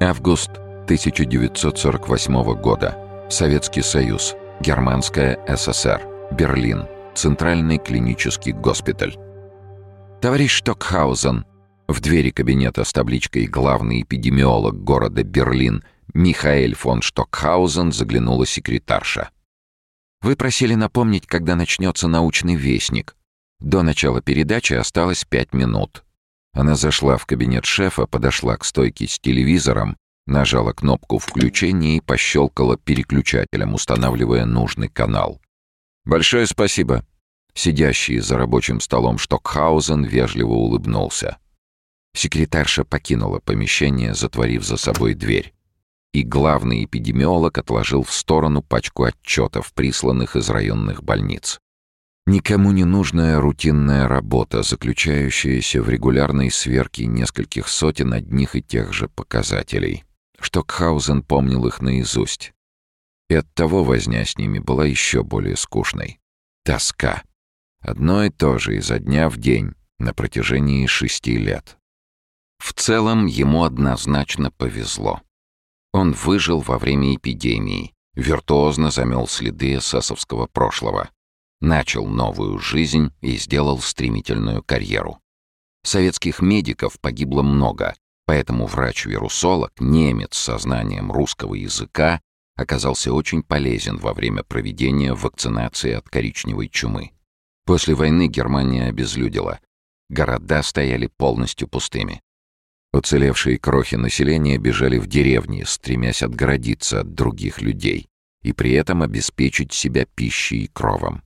Август 1948 года. Советский Союз. Германская ССР. Берлин. Центральный клинический госпиталь. Товарищ Штокхаузен. В двери кабинета с табличкой «Главный эпидемиолог города Берлин» Михаэль фон Штокхаузен заглянула секретарша. «Вы просили напомнить, когда начнется научный вестник. До начала передачи осталось пять минут. Она зашла в кабинет шефа, подошла к стойке с телевизором, нажала кнопку включения и пощелкала переключателем, устанавливая нужный канал. «Большое спасибо!» Сидящий за рабочим столом Штокхаузен вежливо улыбнулся. Секретарша покинула помещение, затворив за собой дверь. И главный эпидемиолог отложил в сторону пачку отчетов, присланных из районных больниц. Никому не нужная рутинная работа, заключающаяся в регулярной сверке нескольких сотен одних и тех же показателей. Штокхаузен помнил их наизусть. И оттого возня с ними была еще более скучной. Тоска. Одно и то же изо дня в день на протяжении шести лет. В целом ему однозначно повезло. Он выжил во время эпидемии, виртуозно замел следы эсэсовского прошлого начал новую жизнь и сделал стремительную карьеру. Советских медиков погибло много, поэтому врач-вирусолог, немец со знанием русского языка, оказался очень полезен во время проведения вакцинации от коричневой чумы. После войны Германия обезлюдила. Города стояли полностью пустыми. Уцелевшие крохи населения бежали в деревни, стремясь отгородиться от других людей и при этом обеспечить себя пищей и кровом.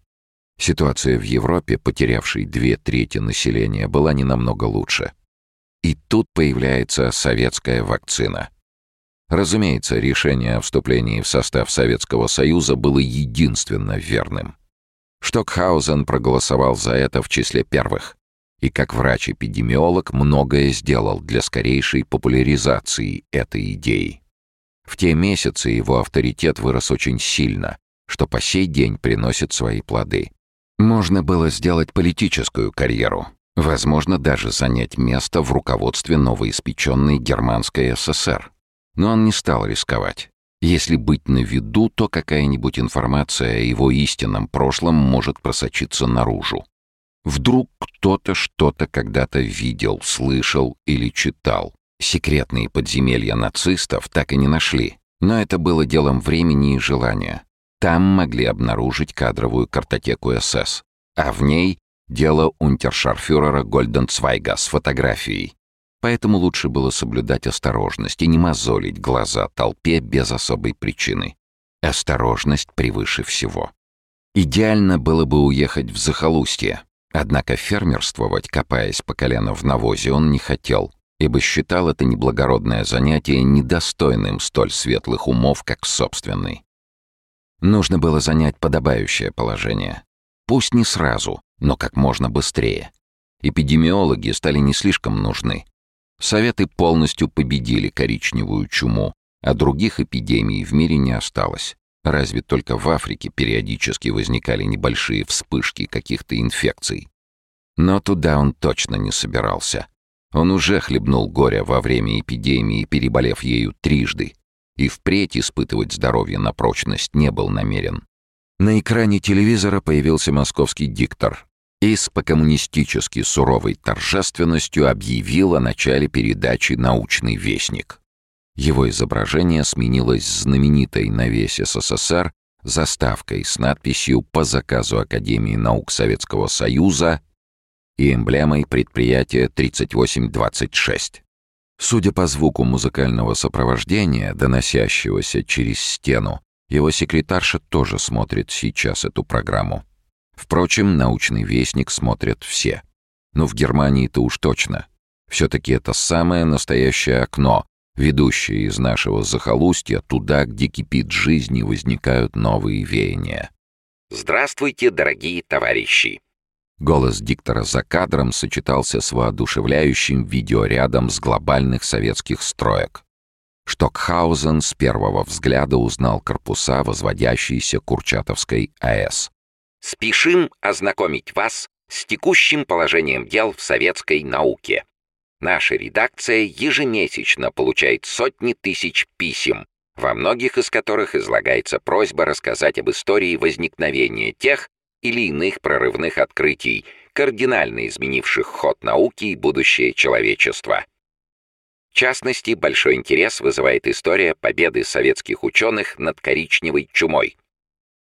Ситуация в Европе, потерявшей две трети населения, была не намного лучше. И тут появляется советская вакцина. Разумеется, решение о вступлении в состав Советского Союза было единственно верным. Штокхаузен проголосовал за это в числе первых. И как врач-эпидемиолог многое сделал для скорейшей популяризации этой идеи. В те месяцы его авторитет вырос очень сильно, что по сей день приносит свои плоды. Можно было сделать политическую карьеру, возможно, даже занять место в руководстве новоиспеченной Германской ССР. Но он не стал рисковать. Если быть на виду, то какая-нибудь информация о его истинном прошлом может просочиться наружу. Вдруг кто-то что-то когда-то видел, слышал или читал. Секретные подземелья нацистов так и не нашли, но это было делом времени и желания. Там могли обнаружить кадровую картотеку СС, а в ней дело унтершарфюрера Гольденцвайга с фотографией. Поэтому лучше было соблюдать осторожность и не мозолить глаза толпе без особой причины. Осторожность превыше всего. Идеально было бы уехать в захолустье, однако фермерствовать, копаясь по колено в навозе, он не хотел, ибо считал это неблагородное занятие недостойным столь светлых умов, как собственный. Нужно было занять подобающее положение. Пусть не сразу, но как можно быстрее. Эпидемиологи стали не слишком нужны. Советы полностью победили коричневую чуму, а других эпидемий в мире не осталось. Разве только в Африке периодически возникали небольшие вспышки каких-то инфекций. Но туда он точно не собирался. Он уже хлебнул горя во время эпидемии, переболев ею трижды, и впредь испытывать здоровье на прочность не был намерен. На экране телевизора появился московский диктор и с покоммунистически суровой торжественностью объявил о начале передачи «Научный вестник». Его изображение сменилось знаменитой на весь СССР заставкой с надписью «По заказу Академии наук Советского Союза» и эмблемой предприятия 3826. Судя по звуку музыкального сопровождения, доносящегося через стену, его секретарша тоже смотрит сейчас эту программу. Впрочем, научный вестник смотрят все. Но в Германии-то уж точно. Все-таки это самое настоящее окно, ведущее из нашего захолустья туда, где кипит жизнь и возникают новые веяния. Здравствуйте, дорогие товарищи! Голос диктора за кадром сочетался с воодушевляющим видеорядом с глобальных советских строек. Штокхаузен с первого взгляда узнал корпуса, возводящиеся Курчатовской АЭС. «Спешим ознакомить вас с текущим положением дел в советской науке. Наша редакция ежемесячно получает сотни тысяч писем, во многих из которых излагается просьба рассказать об истории возникновения тех или иных прорывных открытий, кардинально изменивших ход науки и будущее человечества. В частности, большой интерес вызывает история победы советских ученых над коричневой чумой.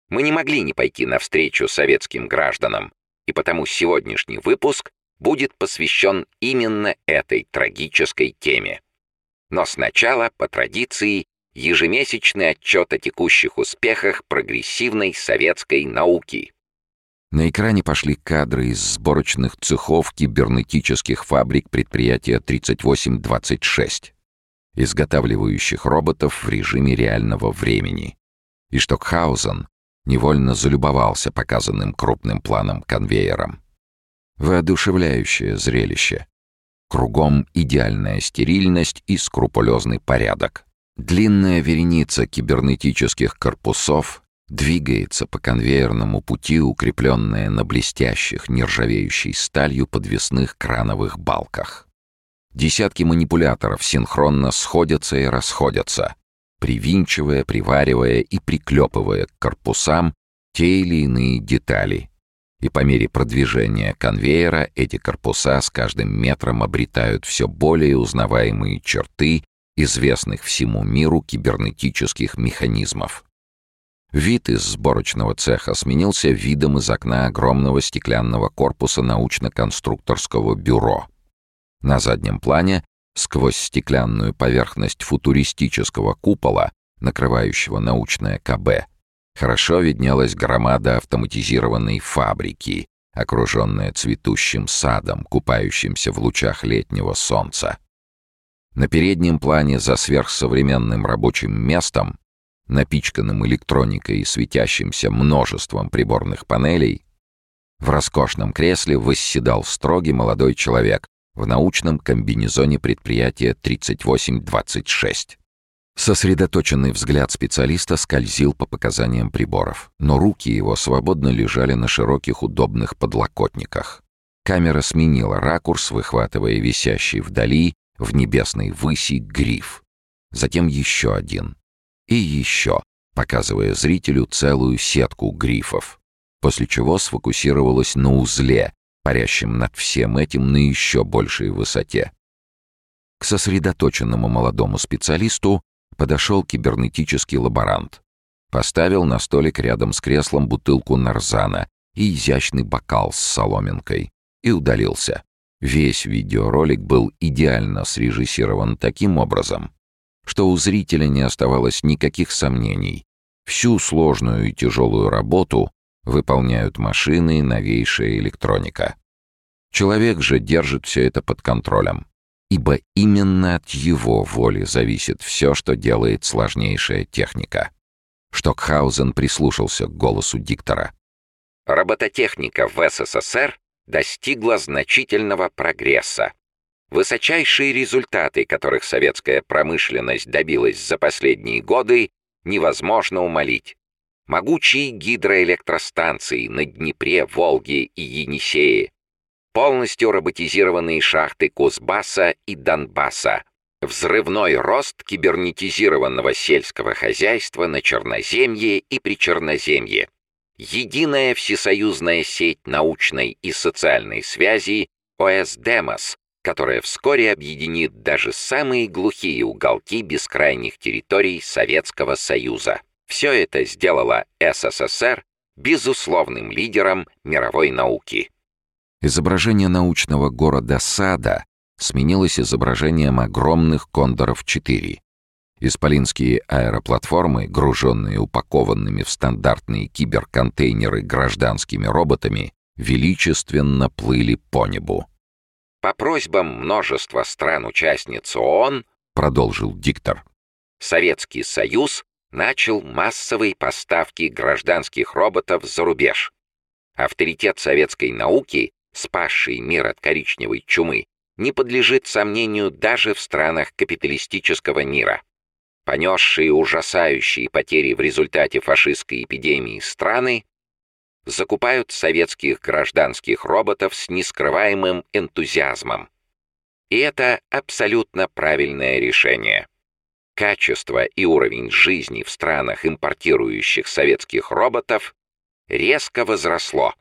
Мы не могли не пойти навстречу советским гражданам, и потому сегодняшний выпуск будет посвящен именно этой трагической теме. Но сначала, по традиции, ежемесячный отчет о текущих успехах прогрессивной советской науки. На экране пошли кадры из сборочных цехов кибернетических фабрик предприятия 3826, изготавливающих роботов в режиме реального времени. И Штокхаузен невольно залюбовался показанным крупным планом конвейером. Воодушевляющее зрелище. Кругом идеальная стерильность и скрупулезный порядок. Длинная вереница кибернетических корпусов двигается по конвейерному пути, укрепленная на блестящих, нержавеющей сталью подвесных крановых балках. Десятки манипуляторов синхронно сходятся и расходятся, привинчивая, приваривая и приклепывая к корпусам те или иные детали, и по мере продвижения конвейера эти корпуса с каждым метром обретают все более узнаваемые черты известных всему миру кибернетических механизмов. Вид из сборочного цеха сменился видом из окна огромного стеклянного корпуса научно-конструкторского бюро. На заднем плане, сквозь стеклянную поверхность футуристического купола, накрывающего научное КБ, Хорошо виднелась громада автоматизированной фабрики, окруженная цветущим садом, купающимся в лучах летнего солнца. На переднем плане за сверхсовременным рабочим местом, напичканным электроникой и светящимся множеством приборных панелей, в роскошном кресле восседал строгий молодой человек в научном комбинезоне предприятия 3826. Сосредоточенный взгляд специалиста скользил по показаниям приборов, но руки его свободно лежали на широких удобных подлокотниках. Камера сменила ракурс, выхватывая висящий вдали, в небесной выси, гриф. Затем еще один. И еще, показывая зрителю целую сетку грифов. После чего сфокусировалась на узле, парящем над всем этим на еще большей высоте. К сосредоточенному молодому специалисту подошел кибернетический лаборант. Поставил на столик рядом с креслом бутылку нарзана и изящный бокал с соломинкой. И удалился. Весь видеоролик был идеально срежиссирован таким образом, что у зрителя не оставалось никаких сомнений. Всю сложную и тяжелую работу выполняют машины и новейшая электроника. Человек же держит все это под контролем ибо именно от его воли зависит все, что делает сложнейшая техника. Штокхаузен прислушался к голосу диктора. Робототехника в СССР достигла значительного прогресса. Высочайшие результаты, которых советская промышленность добилась за последние годы, невозможно умолить. Могучие гидроэлектростанции на Днепре, Волге и Енисее, полностью роботизированные шахты Кузбасса и Донбасса, взрывной рост кибернетизированного сельского хозяйства на Черноземье и Причерноземье, единая всесоюзная сеть научной и социальной связи ОСДЕМОС, которая вскоре объединит даже самые глухие уголки бескрайних территорий Советского Союза. Все это сделало СССР безусловным лидером мировой науки. Изображение научного города Сада сменилось изображением огромных кондоров-4. Исполинские аэроплатформы, груженные упакованными в стандартные киберконтейнеры гражданскими роботами, величественно плыли по небу. «По просьбам множества стран-участниц ООН», — продолжил диктор, «Советский Союз начал массовые поставки гражданских роботов за рубеж. Авторитет советской науки спасший мир от коричневой чумы, не подлежит сомнению даже в странах капиталистического мира. Понесшие ужасающие потери в результате фашистской эпидемии страны закупают советских гражданских роботов с нескрываемым энтузиазмом. И это абсолютно правильное решение. Качество и уровень жизни в странах, импортирующих советских роботов, резко возросло.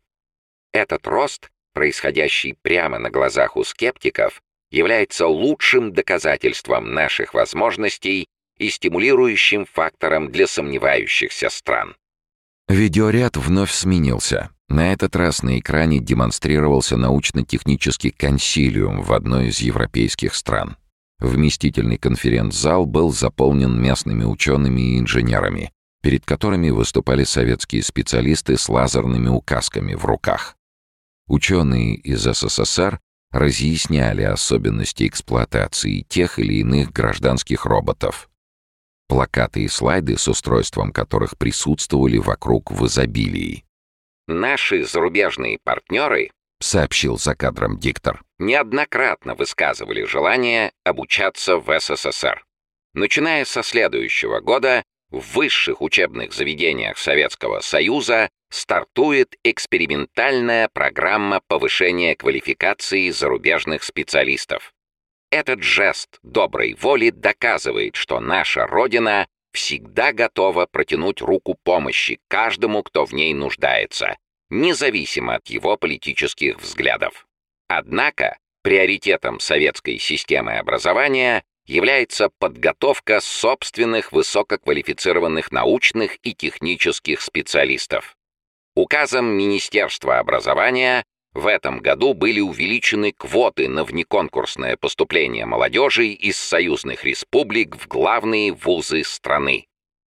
Этот рост, происходящий прямо на глазах у скептиков, является лучшим доказательством наших возможностей и стимулирующим фактором для сомневающихся стран. Видеоряд вновь сменился. На этот раз на экране демонстрировался научно-технический консилиум в одной из европейских стран. Вместительный конференц-зал был заполнен местными учеными и инженерами, перед которыми выступали советские специалисты с лазерными указками в руках. Ученые из СССР разъясняли особенности эксплуатации тех или иных гражданских роботов. Плакаты и слайды с устройством которых присутствовали вокруг в изобилии. Наши зарубежные партнеры, сообщил за кадром диктор, неоднократно высказывали желание обучаться в СССР. Начиная со следующего года в высших учебных заведениях Советского Союза стартует экспериментальная программа повышения квалификации зарубежных специалистов. Этот жест доброй воли доказывает, что наша Родина всегда готова протянуть руку помощи каждому, кто в ней нуждается, независимо от его политических взглядов. Однако приоритетом советской системы образования является подготовка собственных высококвалифицированных научных и технических специалистов. Указом Министерства образования в этом году были увеличены квоты на внеконкурсное поступление молодежи из союзных республик в главные вузы страны,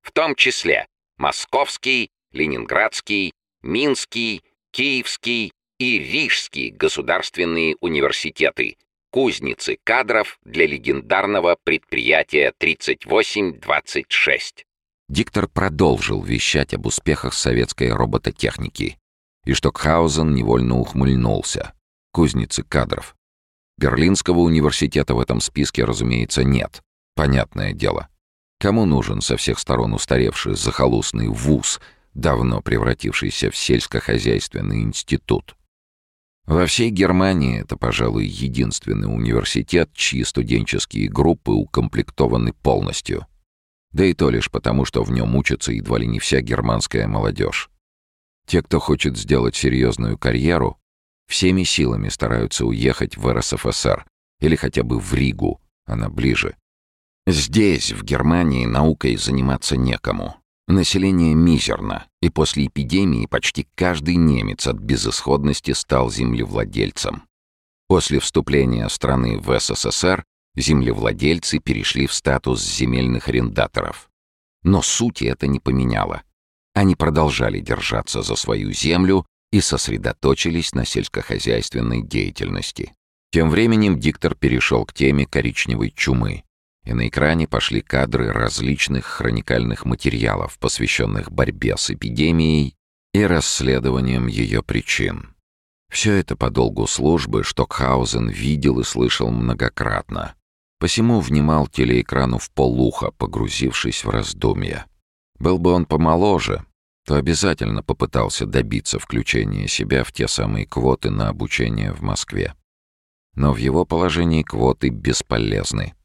в том числе Московский, Ленинградский, Минский, Киевский и Рижский государственные университеты, кузницы кадров для легендарного предприятия 3826. Диктор продолжил вещать об успехах советской робототехники. И Штокхаузен невольно ухмыльнулся. Кузницы кадров. Берлинского университета в этом списке, разумеется, нет. Понятное дело. Кому нужен со всех сторон устаревший захолустный вуз, давно превратившийся в сельскохозяйственный институт? Во всей Германии это, пожалуй, единственный университет, чьи студенческие группы укомплектованы полностью. Да и то лишь потому, что в нем учится едва ли не вся германская молодежь. Те, кто хочет сделать серьезную карьеру, всеми силами стараются уехать в РСФСР или хотя бы в Ригу, она ближе. Здесь, в Германии, наукой заниматься некому. Население мизерно, и после эпидемии почти каждый немец от безысходности стал землевладельцем. После вступления страны в СССР землевладельцы перешли в статус земельных арендаторов. Но сути это не поменяло. Они продолжали держаться за свою землю и сосредоточились на сельскохозяйственной деятельности. Тем временем диктор перешел к теме коричневой чумы, и на экране пошли кадры различных хроникальных материалов, посвященных борьбе с эпидемией и расследованием ее причин. Все это по долгу службы Штокхаузен видел и слышал многократно. Посему внимал телеэкрану в полуха, погрузившись в раздумья. Был бы он помоложе, то обязательно попытался добиться включения себя в те самые квоты на обучение в Москве. Но в его положении квоты бесполезны.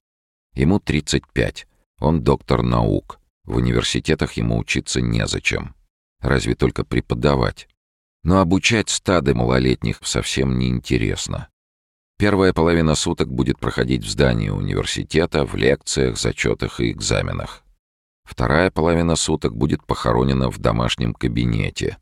Ему 35, он доктор наук, в университетах ему учиться незачем. Разве только преподавать. Но обучать стады малолетних совсем неинтересно. Первая половина суток будет проходить в здании университета, в лекциях, зачетах и экзаменах. Вторая половина суток будет похоронена в домашнем кабинете,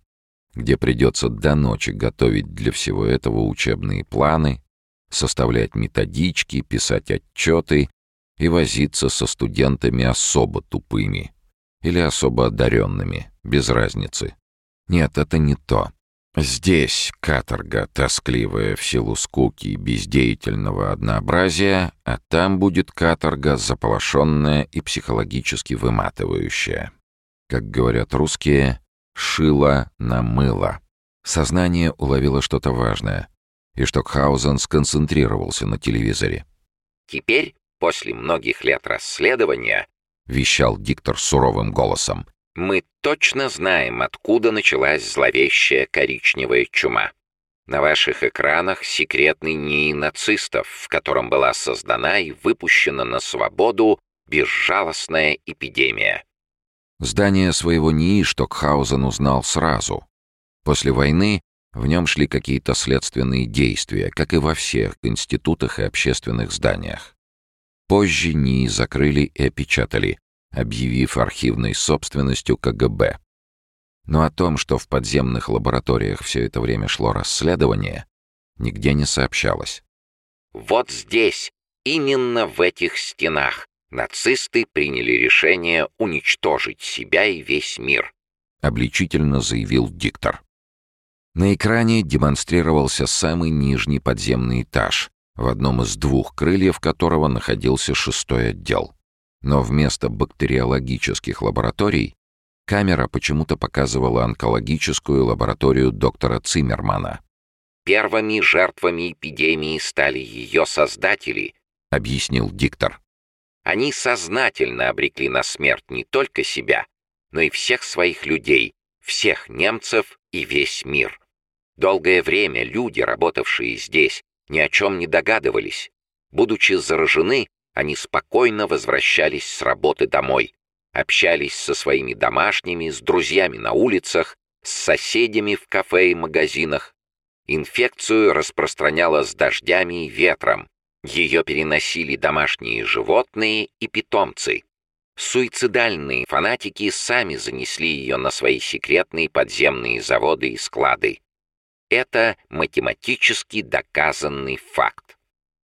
где придется до ночи готовить для всего этого учебные планы, составлять методички, писать отчеты и возиться со студентами особо тупыми или особо одаренными, без разницы. Нет, это не то. Здесь каторга, тоскливая в силу скуки и бездеятельного однообразия, а там будет каторга, заполошенная и психологически выматывающая. Как говорят русские, «шило на мыло». Сознание уловило что-то важное, и Штокхаузен сконцентрировался на телевизоре. «Теперь после многих лет расследования, — вещал диктор суровым голосом, — мы точно знаем, откуда началась зловещая коричневая чума. На ваших экранах секретный НИИ нацистов, в котором была создана и выпущена на свободу безжалостная эпидемия. Здание своего НИИ Штокхаузен узнал сразу. После войны в нем шли какие-то следственные действия, как и во всех институтах и общественных зданиях. Позже НИИ закрыли и опечатали, объявив архивной собственностью КГБ. Но о том, что в подземных лабораториях все это время шло расследование, нигде не сообщалось. Вот здесь, именно в этих стенах, нацисты приняли решение уничтожить себя и весь мир, обличительно заявил диктор. На экране демонстрировался самый нижний подземный этаж, в одном из двух крыльев которого находился шестой отдел. Но вместо бактериологических лабораторий камера почему-то показывала онкологическую лабораторию доктора Циммермана. «Первыми жертвами эпидемии стали ее создатели», — объяснил диктор. «Они сознательно обрекли на смерть не только себя, но и всех своих людей, всех немцев и весь мир. Долгое время люди, работавшие здесь, ни о чем не догадывались. Будучи заражены, они спокойно возвращались с работы домой, общались со своими домашними, с друзьями на улицах, с соседями в кафе и магазинах. Инфекцию распространяла с дождями и ветром. Ее переносили домашние животные и питомцы. Суицидальные фанатики сами занесли ее на свои секретные подземные заводы и склады. Это математически доказанный факт.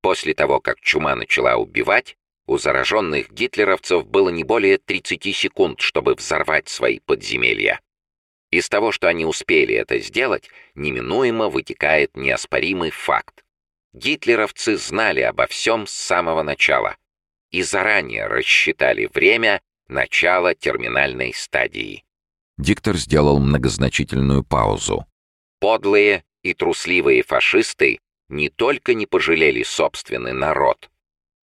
После того, как чума начала убивать, у зараженных гитлеровцев было не более 30 секунд, чтобы взорвать свои подземелья. Из того, что они успели это сделать, неминуемо вытекает неоспоримый факт. Гитлеровцы знали обо всем с самого начала и заранее рассчитали время начала терминальной стадии. Диктор сделал многозначительную паузу. Подлые и трусливые фашисты не только не пожалели собственный народ,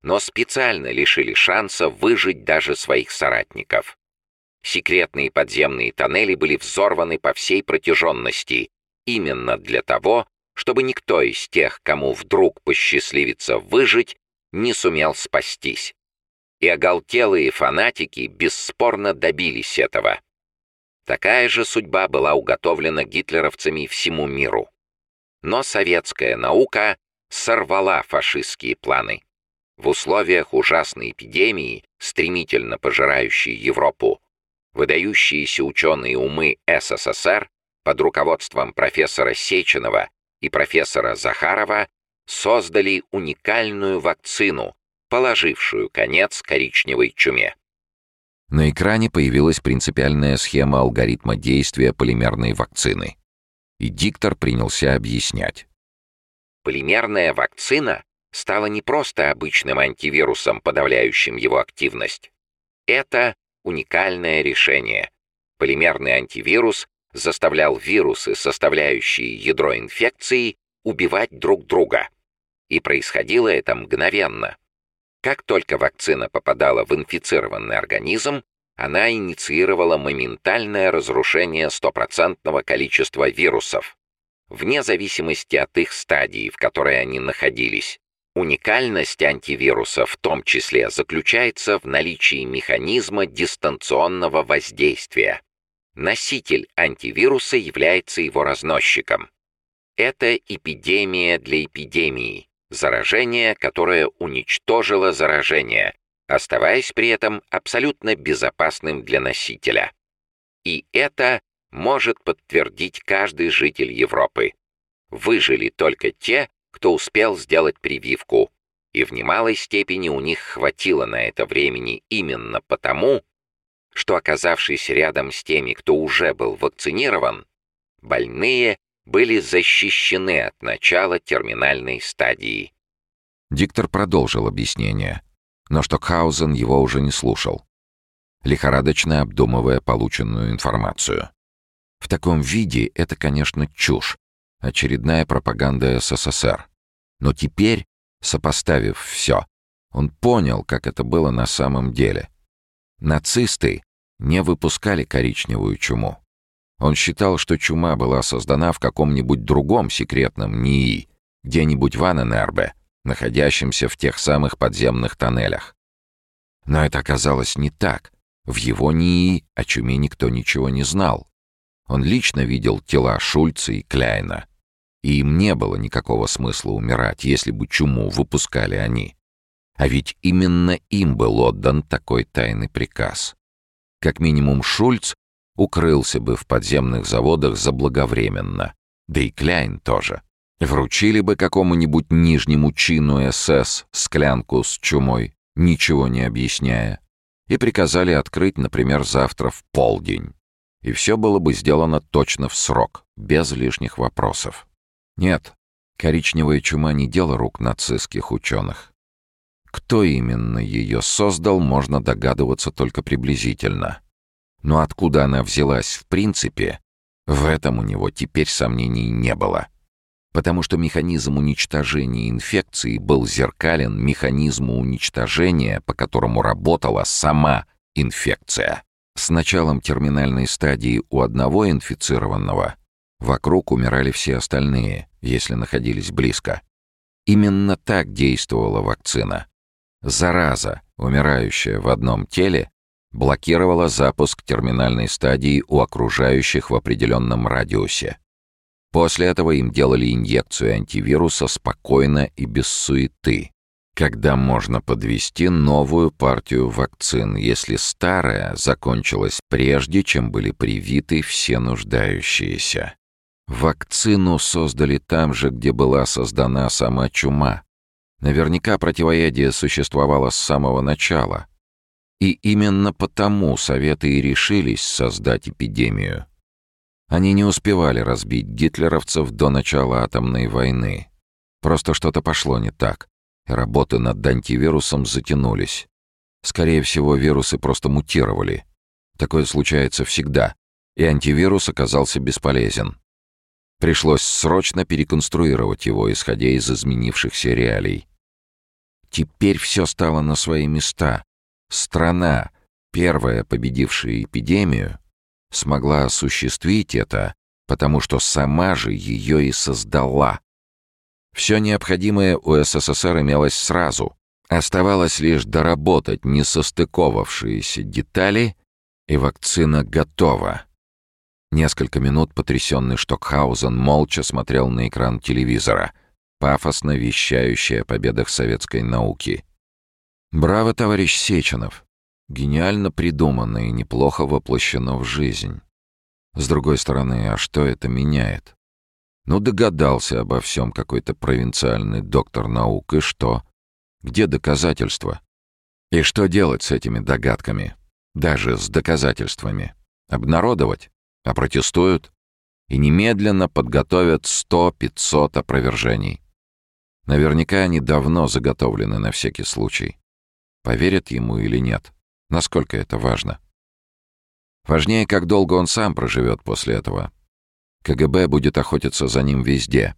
но специально лишили шанса выжить даже своих соратников. Секретные подземные тоннели были взорваны по всей протяженности, именно для того, чтобы никто из тех, кому вдруг посчастливится выжить, не сумел спастись. И оголтелые фанатики бесспорно добились этого. Такая же судьба была уготовлена гитлеровцами всему миру. Но советская наука сорвала фашистские планы. В условиях ужасной эпидемии, стремительно пожирающей Европу, выдающиеся ученые умы СССР под руководством профессора Сеченова и профессора Захарова создали уникальную вакцину, положившую конец коричневой чуме. На экране появилась принципиальная схема алгоритма действия полимерной вакцины. И диктор принялся объяснять. Полимерная вакцина стала не просто обычным антивирусом, подавляющим его активность. Это уникальное решение. Полимерный антивирус заставлял вирусы, составляющие ядро инфекции, убивать друг друга. И происходило это мгновенно. Как только вакцина попадала в инфицированный организм, она инициировала моментальное разрушение стопроцентного количества вирусов, вне зависимости от их стадии, в которой они находились. Уникальность антивируса в том числе заключается в наличии механизма дистанционного воздействия. Носитель антивируса является его разносчиком. Это эпидемия для эпидемии, заражение, которое уничтожило заражение, оставаясь при этом абсолютно безопасным для носителя. И это может подтвердить каждый житель Европы. Выжили только те, кто успел сделать прививку, и в немалой степени у них хватило на это времени именно потому, что, оказавшись рядом с теми, кто уже был вакцинирован, больные были защищены от начала терминальной стадии. Диктор продолжил объяснение, но Штокхаузен его уже не слушал, лихорадочно обдумывая полученную информацию. В таком виде это, конечно, чушь, очередная пропаганда СССР. Но теперь, сопоставив все, он понял, как это было на самом деле. Нацисты не выпускали коричневую чуму. Он считал, что чума была создана в каком-нибудь другом секретном НИИ, где-нибудь в Аненербе, находящемся в тех самых подземных тоннелях. Но это оказалось не так. В его НИИ о чуме никто ничего не знал. Он лично видел тела Шульца и Кляйна. И им не было никакого смысла умирать, если бы чуму выпускали они. А ведь именно им был отдан такой тайный приказ. Как минимум Шульц укрылся бы в подземных заводах заблаговременно. Да и Кляйн тоже. Вручили бы какому-нибудь нижнему чину СС склянку с чумой, ничего не объясняя, и приказали открыть, например, завтра в полдень. И все было бы сделано точно в срок, без лишних вопросов. Нет, коричневая чума не дело рук нацистских ученых. Кто именно ее создал, можно догадываться только приблизительно. Но откуда она взялась в принципе, в этом у него теперь сомнений не было. Потому что механизм уничтожения инфекции был зеркален механизму уничтожения, по которому работала сама инфекция. С началом терминальной стадии у одного инфицированного вокруг умирали все остальные, если находились близко. Именно так действовала вакцина. Зараза, умирающая в одном теле, блокировала запуск терминальной стадии у окружающих в определенном радиусе. После этого им делали инъекцию антивируса спокойно и без суеты, когда можно подвести новую партию вакцин, если старая закончилась прежде, чем были привиты все нуждающиеся. Вакцину создали там же, где была создана сама чума. Наверняка противоядие существовало с самого начала. И именно потому Советы и решились создать эпидемию. Они не успевали разбить гитлеровцев до начала атомной войны. Просто что-то пошло не так. Работы над антивирусом затянулись. Скорее всего, вирусы просто мутировали. Такое случается всегда. И антивирус оказался бесполезен. Пришлось срочно переконструировать его, исходя из изменившихся реалий. Теперь все стало на свои места. Страна, первая победившая эпидемию, смогла осуществить это, потому что сама же ее и создала. Все необходимое у СССР имелось сразу. Оставалось лишь доработать несостыковавшиеся детали, и вакцина готова. Несколько минут потрясенный Штокхаузен молча смотрел на экран телевизора, пафосно вещающий о победах советской науки. «Браво, товарищ Сеченов! Гениально придумано и неплохо воплощено в жизнь. С другой стороны, а что это меняет? Ну, догадался обо всем какой-то провинциальный доктор наук, и что? Где доказательства? И что делать с этими догадками? Даже с доказательствами? Обнародовать? А протестуют? И немедленно подготовят сто-пятьсот опровержений. Наверняка они давно заготовлены на всякий случай. Поверят ему или нет? Насколько это важно? Важнее, как долго он сам проживет после этого. КГБ будет охотиться за ним везде.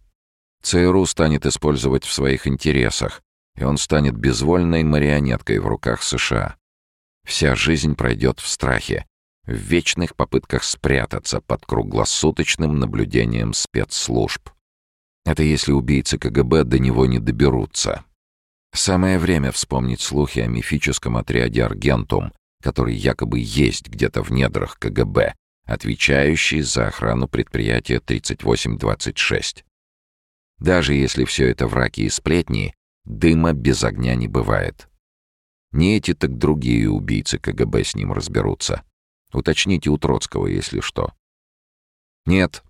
ЦРУ станет использовать в своих интересах, и он станет безвольной марионеткой в руках США. Вся жизнь пройдет в страхе, в вечных попытках спрятаться под круглосуточным наблюдением спецслужб. Это если убийцы КГБ до него не доберутся. Самое время вспомнить слухи о мифическом отряде «Аргентум», который якобы есть где-то в недрах КГБ, отвечающий за охрану предприятия 3826. Даже если все это враки и сплетни, дыма без огня не бывает. Не эти, так другие убийцы КГБ с ним разберутся. Уточните у Троцкого, если что. Нет,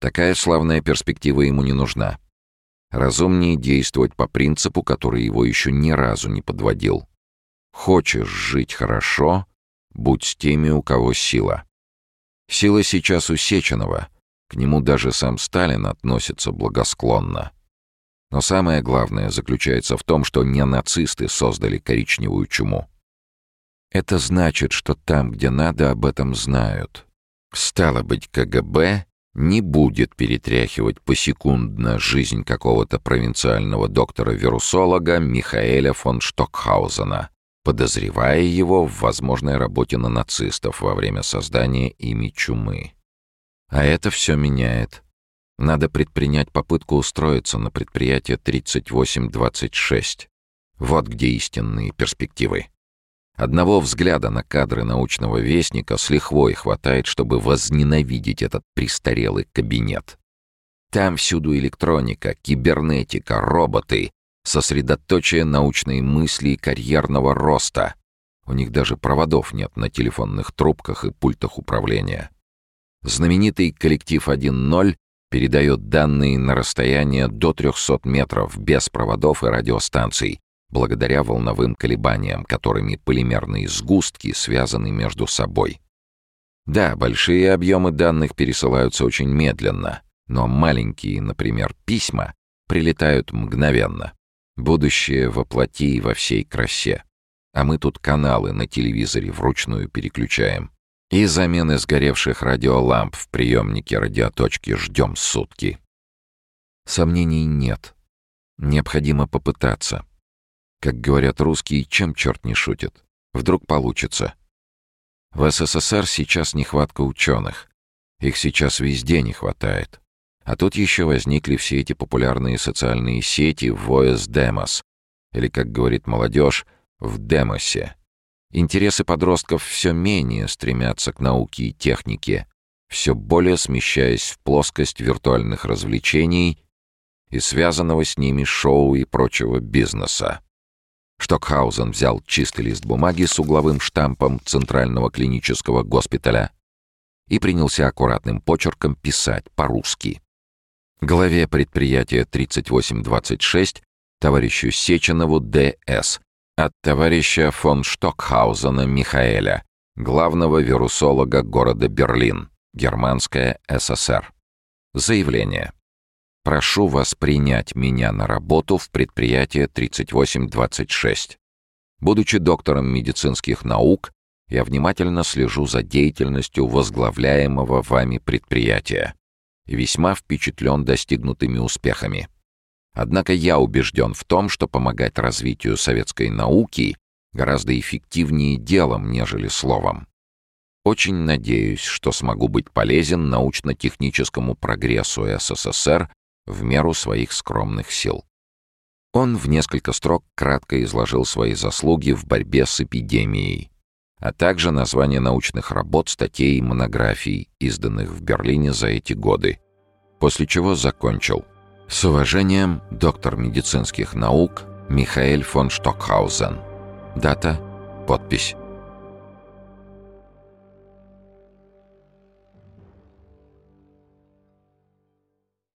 такая славная перспектива ему не нужна. Разумнее действовать по принципу, который его еще ни разу не подводил. Хочешь жить хорошо — будь с теми, у кого сила. Сила сейчас у Сеченова. К нему даже сам Сталин относится благосклонно. Но самое главное заключается в том, что не нацисты создали коричневую чуму. Это значит, что там, где надо, об этом знают. Стало быть, КГБ не будет перетряхивать посекундно жизнь какого-то провинциального доктора-вирусолога Михаэля фон Штокхаузена, подозревая его в возможной работе на нацистов во время создания ими чумы. А это все меняет. Надо предпринять попытку устроиться на предприятие 3826. Вот где истинные перспективы. Одного взгляда на кадры научного вестника с лихвой хватает, чтобы возненавидеть этот престарелый кабинет. Там всюду электроника, кибернетика, роботы, сосредоточие научной мысли и карьерного роста. У них даже проводов нет на телефонных трубках и пультах управления. Знаменитый коллектив 1.0 передает данные на расстояние до 300 метров без проводов и радиостанций, благодаря волновым колебаниям, которыми полимерные сгустки связаны между собой. Да, большие объемы данных пересылаются очень медленно, но маленькие, например, письма прилетают мгновенно. Будущее воплоти во всей красе. А мы тут каналы на телевизоре вручную переключаем. И замены сгоревших радиоламп в приемнике радиоточки ждем сутки. Сомнений нет. Необходимо попытаться. Как говорят русские, чем черт не шутит? Вдруг получится. В СССР сейчас нехватка ученых. Их сейчас везде не хватает. А тут еще возникли все эти популярные социальные сети в ОС Демос, или, как говорит молодежь, в Демосе. Интересы подростков все менее стремятся к науке и технике, все более смещаясь в плоскость виртуальных развлечений и связанного с ними шоу и прочего бизнеса. Штокхаузен взял чистый лист бумаги с угловым штампом Центрального клинического госпиталя и принялся аккуратным почерком писать по-русски. Главе предприятия 3826 товарищу Сеченову Д.С. от товарища фон Штокхаузена Михаэля, главного вирусолога города Берлин, Германская ССР. Заявление. Прошу вас принять меня на работу в предприятие 3826. Будучи доктором медицинских наук, я внимательно слежу за деятельностью возглавляемого вами предприятия и весьма впечатлен достигнутыми успехами. Однако я убежден в том, что помогать развитию советской науки гораздо эффективнее делом, нежели словом. Очень надеюсь, что смогу быть полезен научно-техническому прогрессу СССР в меру своих скромных сил. Он в несколько строк кратко изложил свои заслуги в борьбе с эпидемией, а также название научных работ, статей и монографий, изданных в Берлине за эти годы, после чего закончил. С уважением, доктор медицинских наук Михаэль фон Штокхаузен. Дата, подпись